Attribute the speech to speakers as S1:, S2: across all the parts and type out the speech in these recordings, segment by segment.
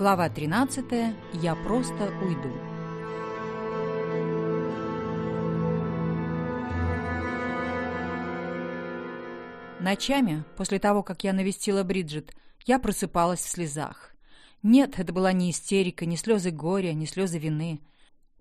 S1: Глава 13. Я просто уйду. Ночами, после того, как я навестила Бриджит, я просыпалась в слезах. Нет, это была не истерика, не слезы горя, не слезы вины.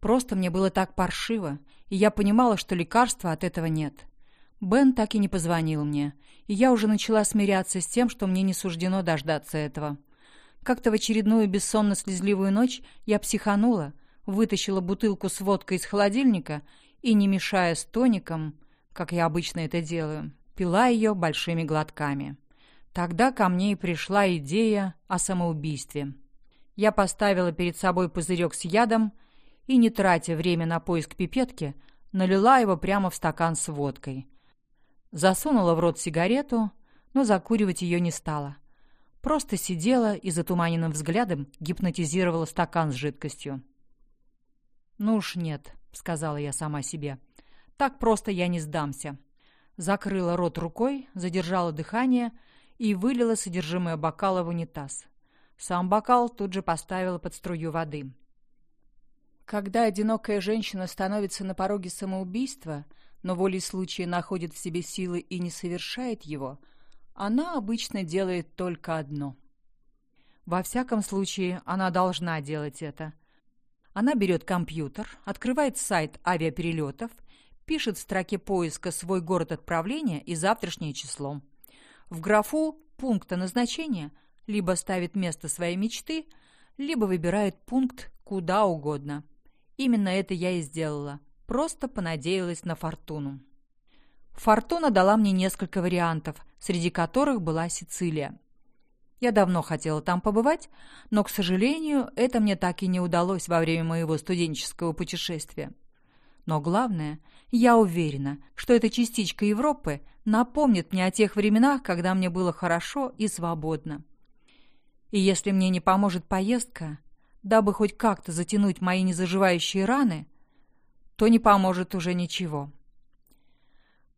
S1: Просто мне было так паршиво, и я понимала, что лекарства от этого нет. Бен так и не позвонил мне, и я уже начала смиряться с тем, что мне не суждено дождаться этого. Как-то в очередную бессонно-слезливую ночь я психанула, вытащила бутылку с водкой из холодильника и, не мешая с тоником, как я обычно это делаю, пила ее большими глотками. Тогда ко мне и пришла идея о самоубийстве. Я поставила перед собой пузырек с ядом и, не тратя время на поиск пипетки, налила его прямо в стакан с водкой. Засунула в рот сигарету, но закуривать ее не стала. Просто сидела и затуманенным взглядом гипнотизировала стакан с жидкостью. «Ну уж нет», — сказала я сама себе. «Так просто я не сдамся» закрыла рот рукой, задержала дыхание и вылила содержимое бокала в унитаз. Сам бокал тут же поставила под струю воды. Когда одинокая женщина становится на пороге самоубийства, но волей случая находит в себе силы и не совершает его, она обычно делает только одно. Во всяком случае, она должна делать это. Она берет компьютер, открывает сайт авиаперелетов пишет в строке поиска свой город отправления и завтрашнее число. В графу пункта назначения либо ставит место своей мечты, либо выбирает пункт куда угодно. Именно это я и сделала. Просто понадеялась на фортуну. Фортуна дала мне несколько вариантов, среди которых была Сицилия. Я давно хотела там побывать, но, к сожалению, это мне так и не удалось во время моего студенческого путешествия. Но главное, я уверена, что эта частичка Европы напомнит мне о тех временах, когда мне было хорошо и свободно. И если мне не поможет поездка, дабы хоть как-то затянуть мои незаживающие раны, то не поможет уже ничего.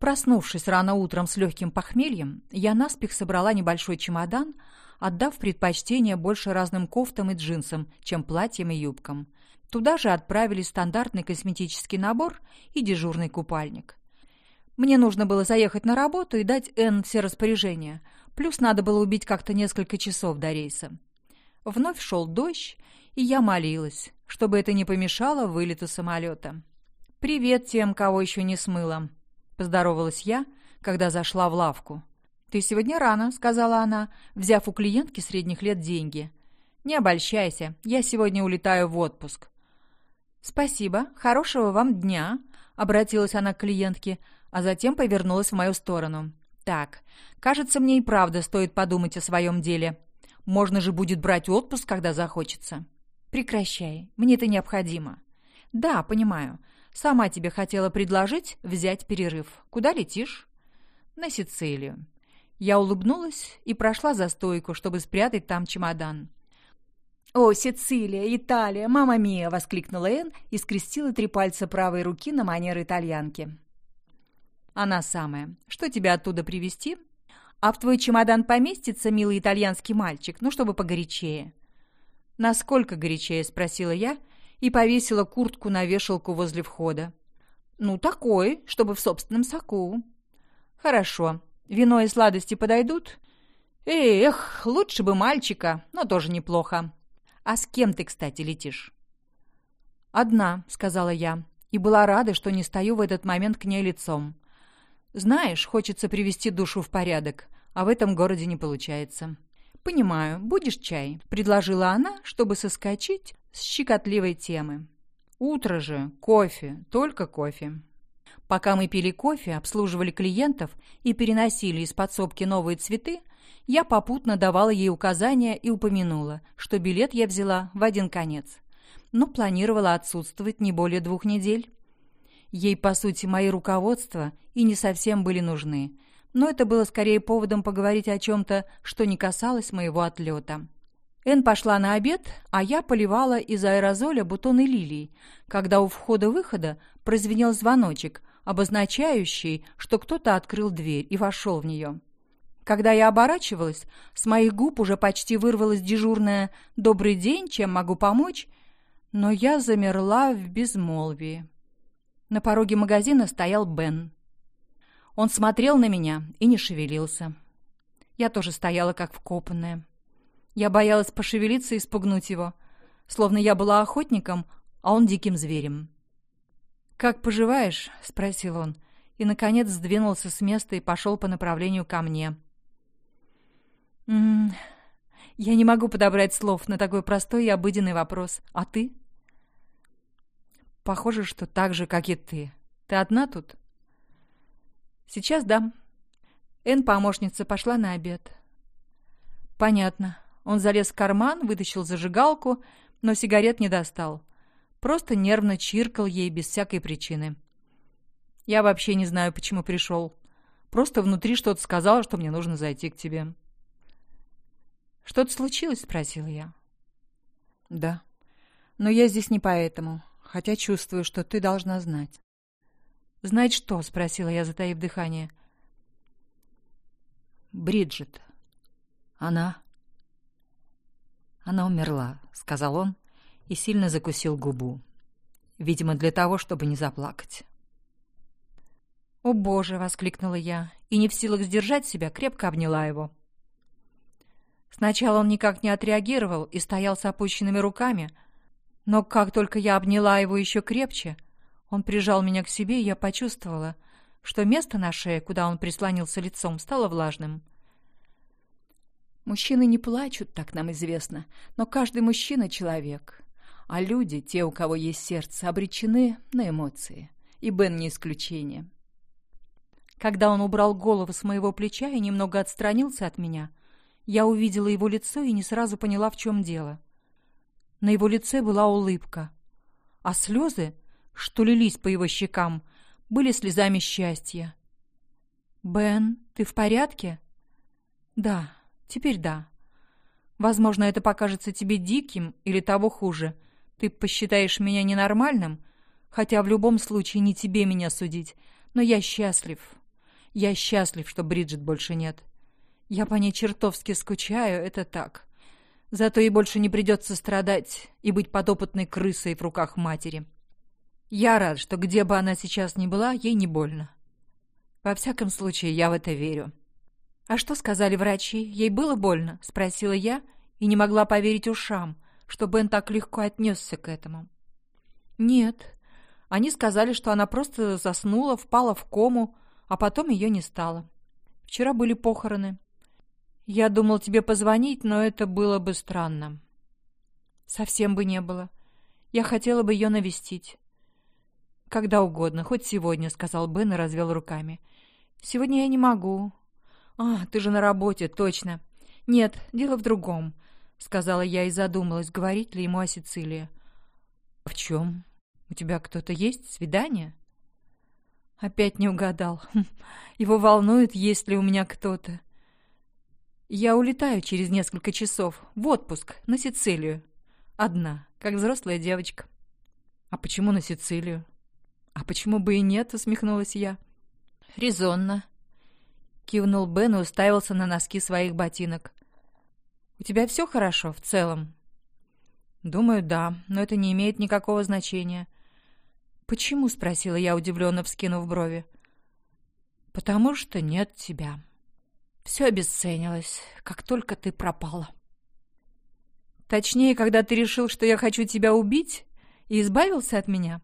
S1: Проснувшись рано утром с легким похмельем, я наспех собрала небольшой чемодан, отдав предпочтение больше разным кофтам и джинсам, чем платьям и юбкам. Туда же отправили стандартный косметический набор и дежурный купальник. Мне нужно было заехать на работу и дать Энн все распоряжения, плюс надо было убить как-то несколько часов до рейса. Вновь шел дождь, и я молилась, чтобы это не помешало вылету самолета. «Привет тем, кого еще не смыло», — поздоровалась я, когда зашла в лавку. «Ты сегодня рано», — сказала она, взяв у клиентки средних лет деньги. «Не обольщайся, я сегодня улетаю в отпуск. «Спасибо, хорошего вам дня», — обратилась она к клиентке, а затем повернулась в мою сторону. «Так, кажется, мне и правда стоит подумать о своем деле. Можно же будет брать отпуск, когда захочется». «Прекращай, мне это необходимо». «Да, понимаю. Сама тебе хотела предложить взять перерыв. Куда летишь?» «На Сицилию». Я улыбнулась и прошла за стойку, чтобы спрятать там чемодан. «О, Сицилия, Италия, мама мия!» — воскликнула Энн и скрестила три пальца правой руки на манер итальянки. «Она самая. Что тебе оттуда привезти?» «А в твой чемодан поместится, милый итальянский мальчик, ну, чтобы погорячее». «Насколько горячее?» — спросила я и повесила куртку на вешалку возле входа. «Ну, такой, чтобы в собственном соку». «Хорошо. Вино и сладости подойдут?» «Эх, лучше бы мальчика, но тоже неплохо. «А с кем ты, кстати, летишь?» «Одна», — сказала я, и была рада, что не стою в этот момент к ней лицом. «Знаешь, хочется привести душу в порядок, а в этом городе не получается». «Понимаю, будешь чай?» — предложила она, чтобы соскочить с щекотливой темы. «Утро же, кофе, только кофе». Пока мы пили кофе, обслуживали клиентов и переносили из подсобки новые цветы, я попутно давала ей указания и упомянула, что билет я взяла в один конец. Но планировала отсутствовать не более двух недель. Ей, по сути, мои руководства и не совсем были нужны, но это было скорее поводом поговорить о чем-то, что не касалось моего отлета. Эн пошла на обед, а я поливала из аэрозоля бутоны лилий, когда у входа-выхода прозвенел звоночек, обозначающий, что кто-то открыл дверь и вошел в нее. Когда я оборачивалась, с моих губ уже почти вырвалось дежурное «Добрый день, чем могу помочь?», но я замерла в безмолвии. На пороге магазина стоял Бен. Он смотрел на меня и не шевелился. Я тоже стояла как вкопанная. Я боялась пошевелиться и спугнуть его, словно я была охотником, а он диким зверем. «Как поживаешь?» — спросил он, и, наконец, сдвинулся с места и пошел по направлению ко мне. «М -м, «Я не могу подобрать слов на такой простой и обыденный вопрос. А ты?» «Похоже, что так же, как и ты. Ты одна тут?» «Сейчас да. Эн, помощница, пошла на обед». «Понятно». Он залез в карман, вытащил зажигалку, но сигарет не достал. Просто нервно чиркал ей без всякой причины. «Я вообще не знаю, почему пришел. Просто внутри что-то сказала, что мне нужно зайти к тебе». «Что-то случилось?» — спросила я. «Да. Но я здесь не поэтому, хотя чувствую, что ты должна знать». «Знать что?» — спросила я, затаив дыхание.
S2: «Бриджит. Она...» «Она умерла», — сказал он и сильно закусил губу. Видимо, для того, чтобы не заплакать.
S1: «О, Боже!» — воскликнула я, и не в силах сдержать себя, крепко обняла его. Сначала он никак не отреагировал и стоял с опущенными руками, но как только я обняла его еще крепче, он прижал меня к себе, и я почувствовала, что место на шее, куда он прислонился лицом, стало влажным. Мужчины не плачут, так нам известно, но каждый мужчина — человек. А люди, те, у кого есть сердце, обречены на эмоции. И Бен не исключение. Когда он убрал голову с моего плеча и немного отстранился от меня — я увидела его лицо и не сразу поняла, в чем дело. На его лице была улыбка, а слезы, что лились по его щекам, были слезами счастья. «Бен, ты в порядке?» «Да, теперь да. Возможно, это покажется тебе диким или того хуже. Ты посчитаешь меня ненормальным, хотя в любом случае не тебе меня судить, но я счастлив. Я счастлив, что Бриджит больше нет. Я по ней чертовски скучаю, это так. Зато ей больше не придется страдать и быть подопытной крысой в руках матери. Я рад, что где бы она сейчас ни была, ей не больно. Во всяком случае, я в это верю. «А что сказали врачи? Ей было больно?» — спросила я и не могла поверить ушам, что Бен так легко отнесся к этому. «Нет. Они сказали, что она просто заснула, впала в кому, а потом ее не стало. Вчера были похороны. Я думал тебе позвонить, но это было бы странно. Совсем бы не было. Я хотела бы ее навестить. Когда угодно, хоть сегодня, сказал Бен и развел руками. Сегодня я не могу. А, ты же на работе, точно. Нет, дело в другом, сказала я и задумалась, говорить ли ему о Сицилии. В чем? У тебя кто-то есть? Свидание? Опять не угадал. Его волнует, есть ли у меня кто-то. Я улетаю через несколько часов в отпуск на Сицилию. Одна, как взрослая девочка. А почему на Сицилию? А почему бы и нет, усмехнулась я. Резонно. Кивнул Бен и уставился на носки своих ботинок. У тебя все хорошо в целом? Думаю, да, но это не имеет никакого значения. Почему? спросила я, удивленно вскинув брови. Потому что нет тебя. Все обесценилось, как только ты пропала. Точнее, когда ты решил, что я хочу тебя убить и избавился от меня.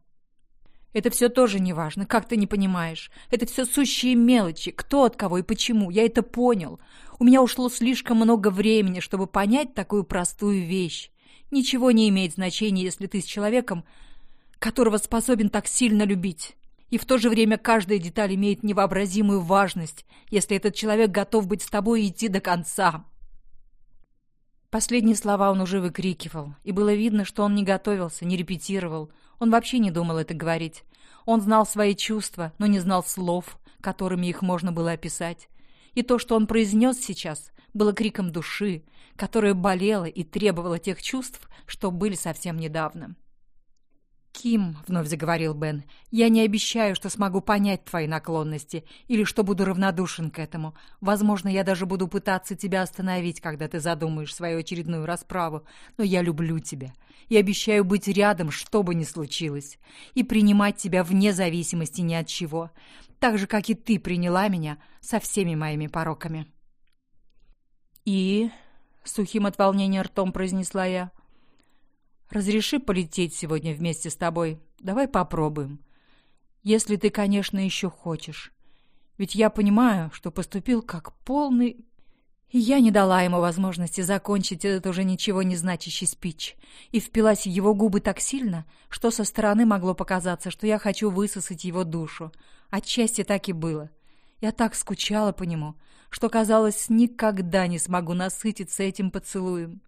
S1: Это все тоже не важно, как ты не понимаешь. Это все сущие мелочи, кто от кого и почему. Я это понял. У меня ушло слишком много времени, чтобы понять такую простую вещь. Ничего не имеет значения, если ты с человеком, которого способен так сильно любить. И в то же время каждая деталь имеет невообразимую важность, если этот человек готов быть с тобой и идти до конца. Последние слова он уже выкрикивал, и было видно, что он не готовился, не репетировал. Он вообще не думал это говорить. Он знал свои чувства, но не знал слов, которыми их можно было описать. И то, что он произнес сейчас, было криком души, которая болела и требовала тех чувств, что были совсем недавно. «Ким», — вновь заговорил Бен, — «я не обещаю, что смогу понять твои наклонности или что буду равнодушен к этому. Возможно, я даже буду пытаться тебя остановить, когда ты задумаешь свою очередную расправу, но я люблю тебя и обещаю быть рядом, что бы ни случилось, и принимать тебя вне зависимости ни от чего, так же, как и ты приняла меня со всеми моими пороками».
S2: «И...» — сухим от волнения ртом произнесла я. «Разреши полететь сегодня вместе с тобой. Давай попробуем. Если ты, конечно, еще хочешь. Ведь я понимаю, что поступил как полный...» И я не дала ему возможности закончить этот уже ничего не значащий спич и впилась в его губы так сильно, что со стороны могло показаться, что я хочу высосать его душу. Отчасти так и было. Я так скучала по нему, что, казалось, никогда не смогу насытиться этим поцелуем.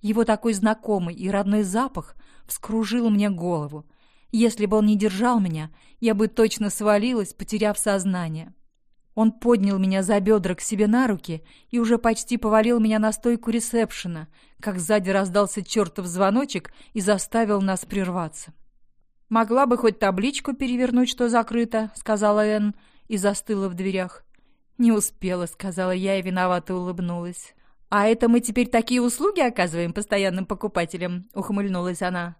S2: Его такой знакомый и родной запах вскружил мне голову. Если бы он не держал меня, я бы точно свалилась, потеряв сознание. Он поднял меня за бедра к себе на руки и уже почти повалил меня на стойку ресепшена, как сзади раздался чертов звоночек и заставил нас прерваться. «Могла бы хоть табличку перевернуть, что закрыто», — сказала Энн и застыла в дверях. «Не успела», — сказала я и виновато улыбнулась. «А это мы теперь такие услуги оказываем постоянным покупателям?» — ухмыльнулась она.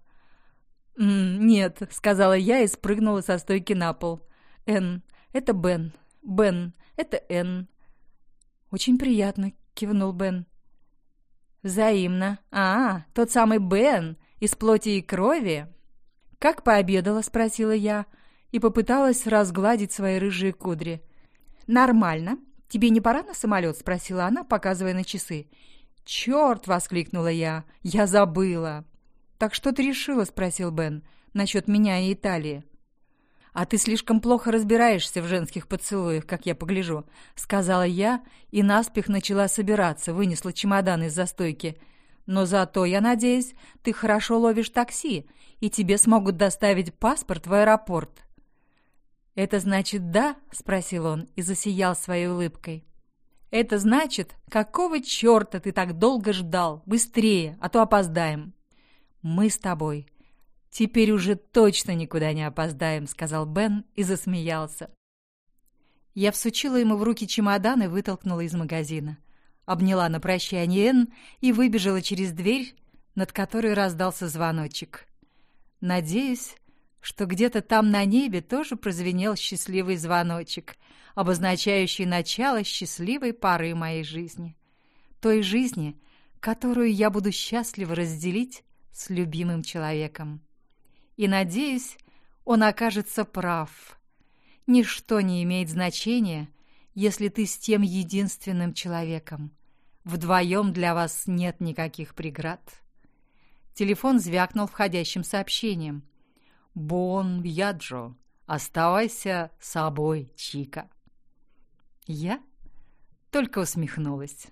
S2: «М «Нет», — сказала я и спрыгнула со стойки на пол. «Н, это Бен. Бен, это Н». «Очень приятно», — кивнул Бен. «Взаимно. А, тот самый Бен, из плоти и крови?» «Как пообедала?» — спросила я и попыталась разгладить свои рыжие кудри. «Нормально. Тебе не пора на самолет?» — спросила она, показывая на часы. «Черт!» — воскликнула я. «Я забыла!» «Так что ты решила?» — спросил Бен. «Насчет меня и Италии». «А ты слишком плохо разбираешься в женских поцелуях, как я погляжу», — сказала я и наспех начала собираться, вынесла чемодан из застойки. «Но зато, я надеюсь, ты хорошо ловишь такси, и тебе смогут доставить паспорт в аэропорт». «Это значит «да»?» — спросил он и засиял своей улыбкой. «Это значит, какого черта ты так долго ждал? Быстрее, а то опоздаем!» «Мы с тобой теперь уже точно никуда не опоздаем», — сказал Бен и засмеялся. Я всучила ему в руки чемодан и вытолкнула из магазина. Обняла на прощание Энн и выбежала через дверь, над которой раздался звоночек. Надеюсь, что где-то там на небе тоже прозвенел счастливый звоночек, обозначающий начало счастливой поры моей жизни. Той жизни, которую я буду счастливо разделить с любимым человеком. И, надеюсь, он окажется прав. Ничто не имеет значения, если ты с тем единственным человеком. Вдвоем для вас нет никаких преград. Телефон звякнул входящим сообщением — Бон Вьяджо. Оставайся собой, Чика. Я только усмехнулась.